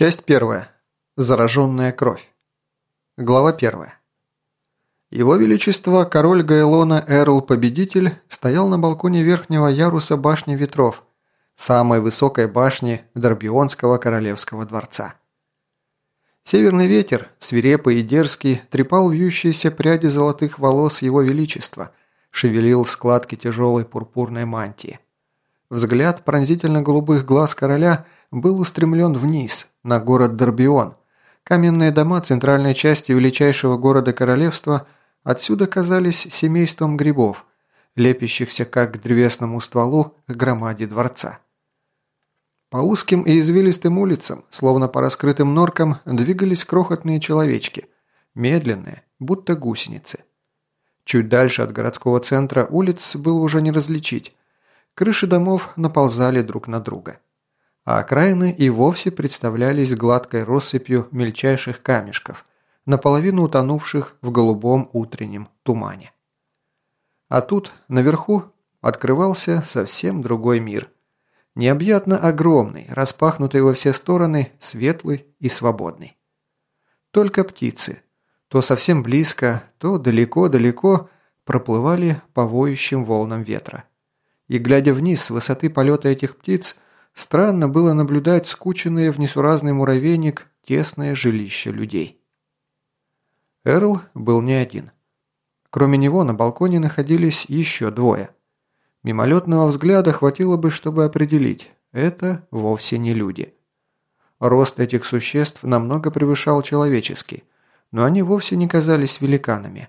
Часть первая. Зараженная кровь. Глава первая. Его Величество, король Гайлона Эрл-Победитель, стоял на балконе верхнего яруса башни ветров, самой высокой башни Дорбионского королевского дворца. Северный ветер, свирепый и дерзкий, трепал вьющиеся пряди золотых волос Его Величества, шевелил складки тяжелой пурпурной мантии. Взгляд пронзительно-голубых глаз короля был устремлен вниз, на город Дорбион. Каменные дома центральной части величайшего города королевства отсюда казались семейством грибов, лепящихся как к древесному стволу к громаде дворца. По узким и извилистым улицам, словно по раскрытым норкам, двигались крохотные человечки, медленные, будто гусеницы. Чуть дальше от городского центра улиц было уже не различить. Крыши домов наползали друг на друга а окраины и вовсе представлялись гладкой россыпью мельчайших камешков, наполовину утонувших в голубом утреннем тумане. А тут, наверху, открывался совсем другой мир. Необъятно огромный, распахнутый во все стороны, светлый и свободный. Только птицы, то совсем близко, то далеко-далеко, проплывали по воющим волнам ветра. И глядя вниз с высоты полета этих птиц – Странно было наблюдать скученные в несуразный муравейник тесное жилище людей. Эрл был не один. Кроме него на балконе находились еще двое. Мимолетного взгляда хватило бы, чтобы определить – это вовсе не люди. Рост этих существ намного превышал человеческий, но они вовсе не казались великанами.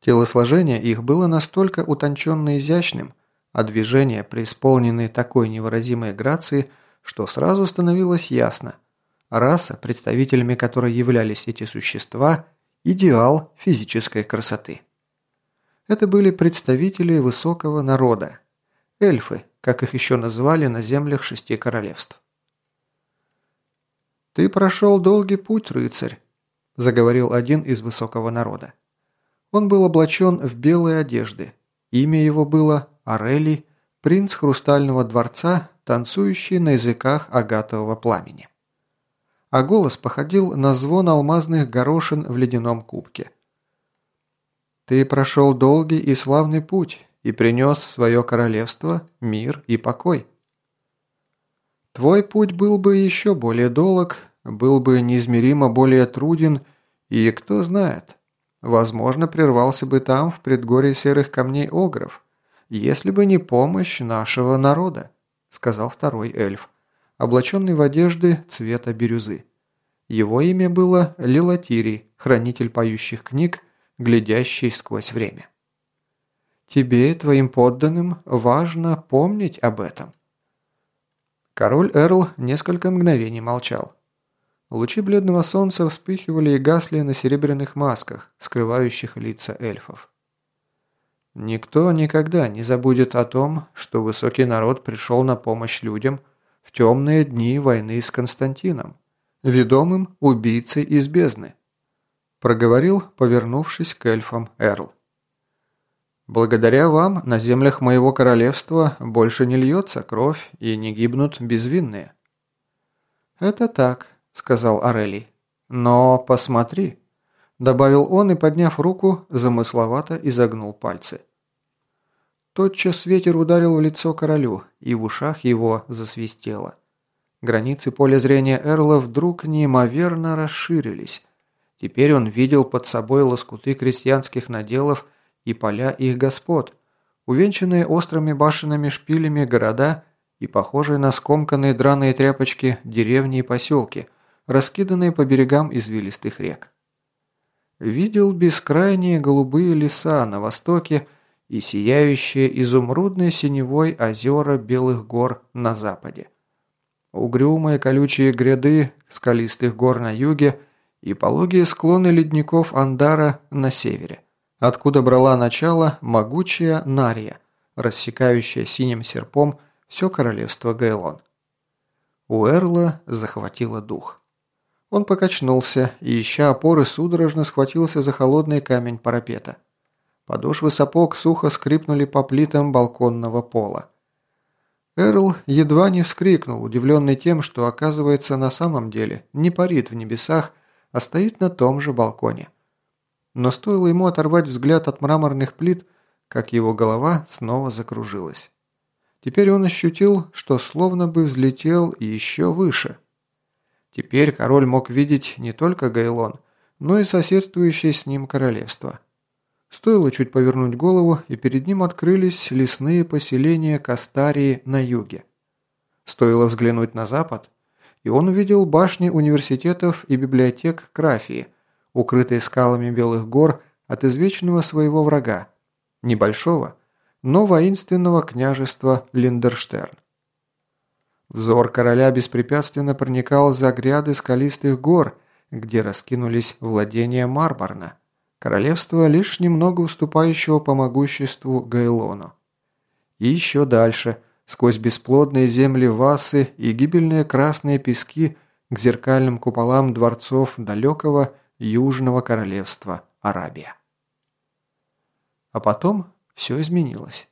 Телосложение их было настолько утонченно изящным – а движения преисполненные такой невыразимой грации, что сразу становилось ясно. Раса, представителями которой являлись эти существа, идеал физической красоты. Это были представители высокого народа, эльфы, как их еще называли на землях шести королевств. «Ты прошел долгий путь, рыцарь», – заговорил один из высокого народа. Он был облачен в белые одежды. Имя его было Орели, принц Хрустального дворца, танцующий на языках агатового пламени. А голос походил на звон алмазных горошин в ледяном кубке. «Ты прошел долгий и славный путь и принес в свое королевство мир и покой. Твой путь был бы еще более долг, был бы неизмеримо более труден, и, кто знает, возможно, прервался бы там, в предгорье серых камней Огров, «Если бы не помощь нашего народа», – сказал второй эльф, облаченный в одежды цвета бирюзы. Его имя было Лилатирий, хранитель поющих книг, глядящий сквозь время. «Тебе и твоим подданным важно помнить об этом». Король Эрл несколько мгновений молчал. Лучи бледного солнца вспыхивали и гасли на серебряных масках, скрывающих лица эльфов. Никто никогда не забудет о том, что высокий народ пришел на помощь людям в темные дни войны с Константином, ведомым убийцей из бездны, проговорил, повернувшись к эльфам Эрл. Благодаря вам на землях моего королевства больше не льется кровь и не гибнут безвинные. Это так, сказал Орелий. Но посмотри, Добавил он и, подняв руку, замысловато изогнул пальцы. Тотчас ветер ударил в лицо королю, и в ушах его засвистело. Границы поля зрения Эрла вдруг неимоверно расширились. Теперь он видел под собой лоскуты крестьянских наделов и поля их господ, увенчанные острыми башенными шпилями города и похожие на скомканные драные тряпочки деревни и поселки, раскиданные по берегам извилистых рек видел бескрайние голубые леса на востоке и сияющие изумрудной синевой озера Белых гор на западе. Угрюмые колючие гряды скалистых гор на юге и пологие склоны ледников Андара на севере, откуда брала начало могучая Нария, рассекающая синим серпом все королевство Гейлон. У Эрла захватило дух. Он покачнулся и, ища опоры, судорожно схватился за холодный камень парапета. Подошвы сапог сухо скрипнули по плитам балконного пола. Эрл едва не вскрикнул, удивленный тем, что, оказывается, на самом деле не парит в небесах, а стоит на том же балконе. Но стоило ему оторвать взгляд от мраморных плит, как его голова снова закружилась. Теперь он ощутил, что словно бы взлетел еще выше. Теперь король мог видеть не только Гайлон, но и соседствующее с ним королевство. Стоило чуть повернуть голову, и перед ним открылись лесные поселения Кастарии на юге. Стоило взглянуть на запад, и он увидел башни университетов и библиотек Крафии, укрытые скалами белых гор от извечного своего врага, небольшого, но воинственного княжества Линдерштерн. Взор короля беспрепятственно проникал за гряды скалистых гор, где раскинулись владения Марборна – королевство лишь немного уступающего по могуществу Гайлону. И еще дальше, сквозь бесплодные земли Васы и гибельные красные пески к зеркальным куполам дворцов далекого южного королевства Арабия. А потом все изменилось.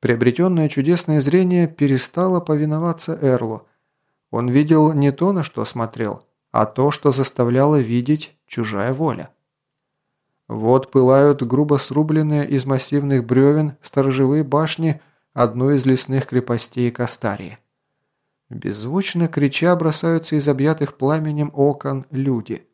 Приобретенное чудесное зрение перестало повиноваться Эрлу. Он видел не то, на что смотрел, а то, что заставляло видеть чужая воля. Вот пылают грубо срубленные из массивных бревен сторожевые башни одной из лесных крепостей Кастарии. Беззвучно крича бросаются из объятых пламенем окон люди.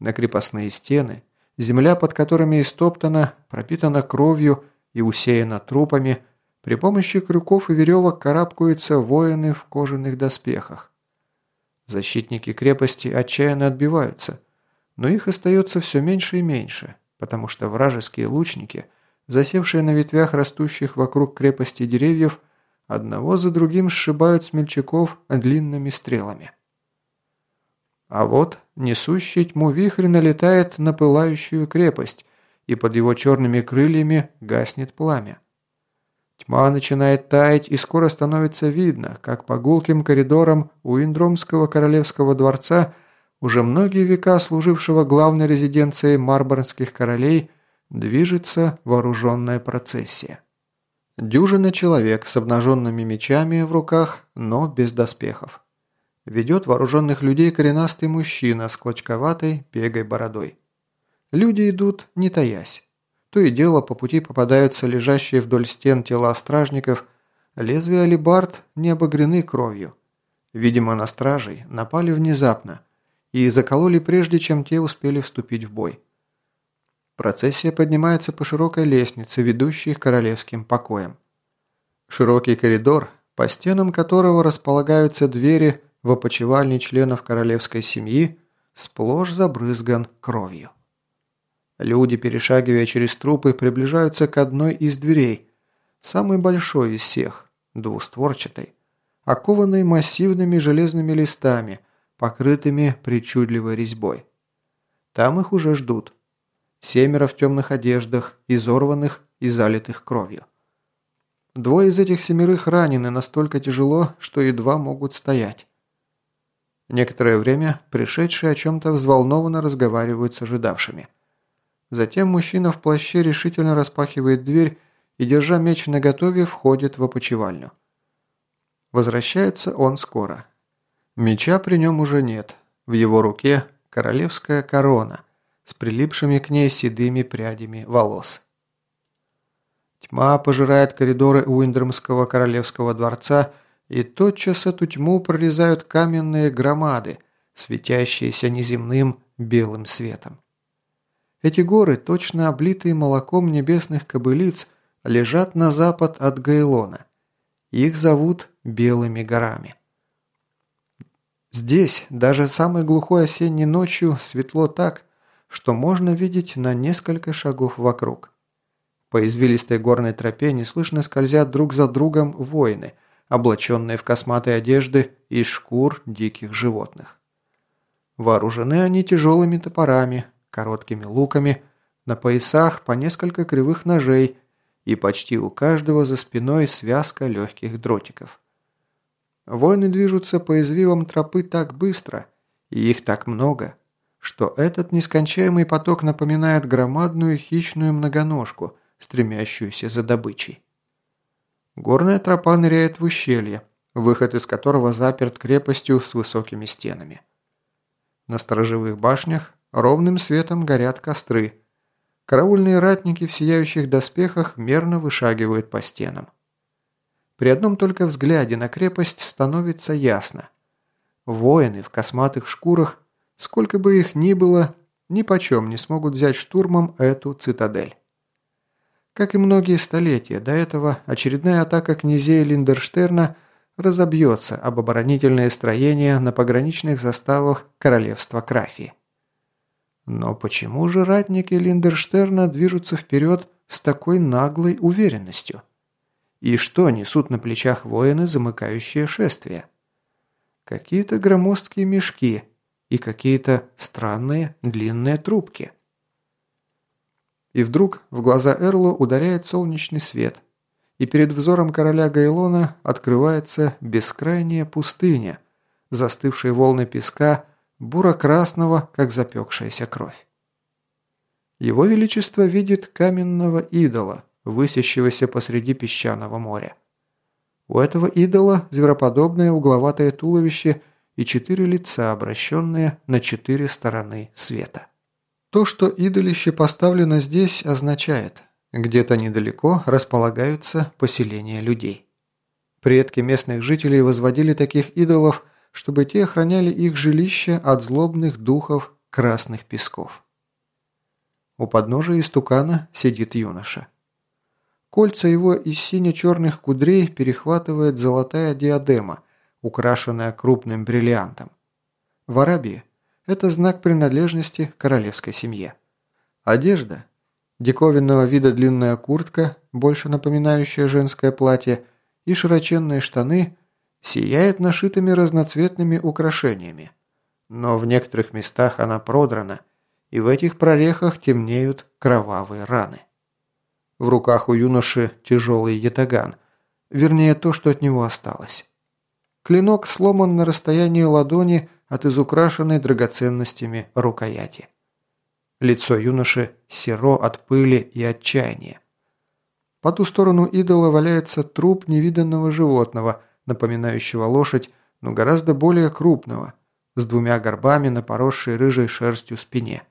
На крепостные стены, земля под которыми истоптана, пропитана кровью и усеяна трупами, при помощи крюков и веревок карабкаются воины в кожаных доспехах. Защитники крепости отчаянно отбиваются – но их остается все меньше и меньше, потому что вражеские лучники, засевшие на ветвях растущих вокруг крепости деревьев, одного за другим сшибают смельчаков длинными стрелами. А вот несущий тьму вихрь налетает на пылающую крепость, и под его черными крыльями гаснет пламя. Тьма начинает таять, и скоро становится видно, как по гулким коридорам у Индромского королевского дворца – уже многие века служившего главной резиденцией марборнских королей, движется вооруженная процессия. Дюжина человек с обнаженными мечами в руках, но без доспехов. Ведет вооруженных людей коренастый мужчина с клочковатой пегой бородой. Люди идут, не таясь. То и дело по пути попадаются лежащие вдоль стен тела стражников, лезвия алибард не обогрены кровью. Видимо, на стражей напали внезапно – и закололи прежде, чем те успели вступить в бой. Процессия поднимается по широкой лестнице, ведущей к королевским покоям. Широкий коридор, по стенам которого располагаются двери в опочивальне членов королевской семьи, сплошь забрызган кровью. Люди, перешагивая через трупы, приближаются к одной из дверей, самой большой из всех, двустворчатой, окованной массивными железными листами – покрытыми причудливой резьбой. Там их уже ждут. Семеро в темных одеждах, изорванных и залитых кровью. Двое из этих семерых ранены настолько тяжело, что едва могут стоять. Некоторое время пришедшие о чем-то взволнованно разговаривают с ожидавшими. Затем мужчина в плаще решительно распахивает дверь и, держа меч наготове, входит в опочивальню. Возвращается он скоро. Меча при нем уже нет. В его руке королевская корона с прилипшими к ней седыми прядями волос. Тьма пожирает коридоры Уиндермского королевского дворца, и тотчас эту тьму прорезают каменные громады, светящиеся неземным белым светом. Эти горы, точно облитые молоком небесных кобылиц, лежат на запад от Гайлона. Их зовут Белыми горами. Здесь, даже самой глухой осенней ночью, светло так, что можно видеть на несколько шагов вокруг. По извилистой горной тропе неслышно скользят друг за другом воины, облаченные в косматые одежды из шкур диких животных. Вооружены они тяжелыми топорами, короткими луками, на поясах по несколько кривых ножей и почти у каждого за спиной связка легких дротиков. Воины движутся по извивам тропы так быстро, и их так много, что этот нескончаемый поток напоминает громадную хищную многоножку, стремящуюся за добычей. Горная тропа ныряет в ущелье, выход из которого заперт крепостью с высокими стенами. На сторожевых башнях ровным светом горят костры. Караульные ратники в сияющих доспехах мерно вышагивают по стенам. При одном только взгляде на крепость становится ясно. Воины в косматых шкурах, сколько бы их ни было, ни почем не смогут взять штурмом эту цитадель. Как и многие столетия до этого, очередная атака князей Линдерштерна разобьется об оборонительные строения на пограничных заставах королевства Крафии. Но почему же ратники Линдерштерна движутся вперед с такой наглой уверенностью? И что несут на плечах воины, замыкающие шествие? Какие-то громоздкие мешки и какие-то странные длинные трубки. И вдруг в глаза Эрлу ударяет солнечный свет, и перед взором короля Гайлона открывается бескрайняя пустыня, застывшие волны песка, буро-красного, как запекшаяся кровь. Его Величество видит каменного идола, высящегося посреди песчаного моря. У этого идола звероподобное угловатое туловище и четыре лица, обращенные на четыре стороны света. То, что идолище поставлено здесь, означает, где-то недалеко располагаются поселения людей. Предки местных жителей возводили таких идолов, чтобы те охраняли их жилища от злобных духов красных песков. У подножия истукана сидит юноша. Кольца его из сине-черных кудрей перехватывает золотая диадема, украшенная крупным бриллиантом. В Арабии это знак принадлежности королевской семье. Одежда. Диковинного вида длинная куртка, больше напоминающая женское платье, и широченные штаны сияет нашитыми разноцветными украшениями. Но в некоторых местах она продрана, и в этих прорехах темнеют кровавые раны. В руках у юноши тяжелый ятаган, вернее то, что от него осталось. Клинок сломан на расстоянии ладони от изукрашенной драгоценностями рукояти. Лицо юноши серо от пыли и отчаяния. По ту сторону идола валяется труп невиданного животного, напоминающего лошадь, но гораздо более крупного, с двумя горбами на поросшей рыжей шерстью спине.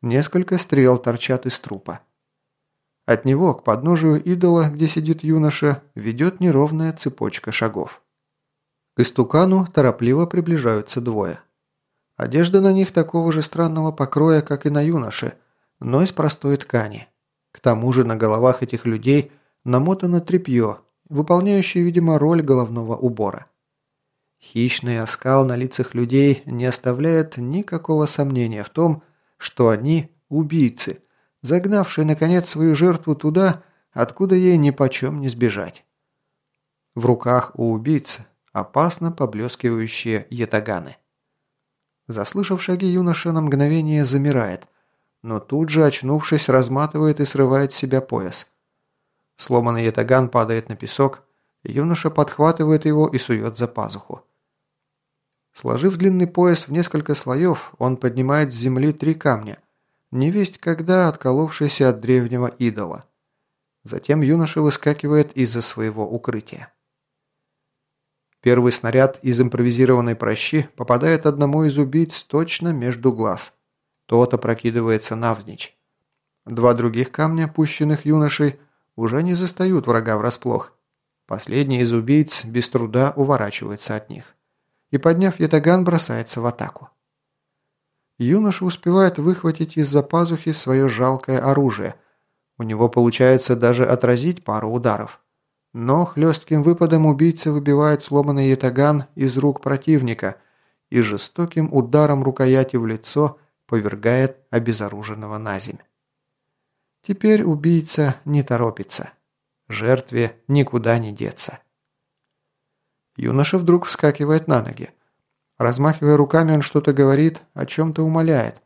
Несколько стрел торчат из трупа. От него к подножию идола, где сидит юноша, ведет неровная цепочка шагов. К истукану торопливо приближаются двое. Одежда на них такого же странного покроя, как и на юноше, но из простой ткани. К тому же на головах этих людей намотано тряпье, выполняющее, видимо, роль головного убора. Хищный оскал на лицах людей не оставляет никакого сомнения в том, что они – убийцы – загнавший, наконец, свою жертву туда, откуда ей нипочем не сбежать. В руках у убийцы опасно поблескивающие ятаганы. Заслышав шаги, юноша на мгновение замирает, но тут же, очнувшись, разматывает и срывает с себя пояс. Сломанный ятаган падает на песок, юноша подхватывает его и сует за пазуху. Сложив длинный пояс в несколько слоев, он поднимает с земли три камня – невесть когда отколовшийся от древнего идола. Затем юноша выскакивает из-за своего укрытия. Первый снаряд из импровизированной прощи попадает одному из убийц точно между глаз. Тот опрокидывается навзничь. Два других камня, пущенных юношей, уже не застают врага врасплох. Последний из убийц без труда уворачивается от них. И, подняв ятаган, бросается в атаку. Юноша успевает выхватить из-за пазухи свое жалкое оружие. У него получается даже отразить пару ударов. Но хлестким выпадом убийца выбивает сломанный ятаган из рук противника и жестоким ударом рукояти в лицо повергает обезоруженного на земь. Теперь убийца не торопится. Жертве никуда не деться. Юноша вдруг вскакивает на ноги. Размахивая руками, он что-то говорит, о чем-то умоляет.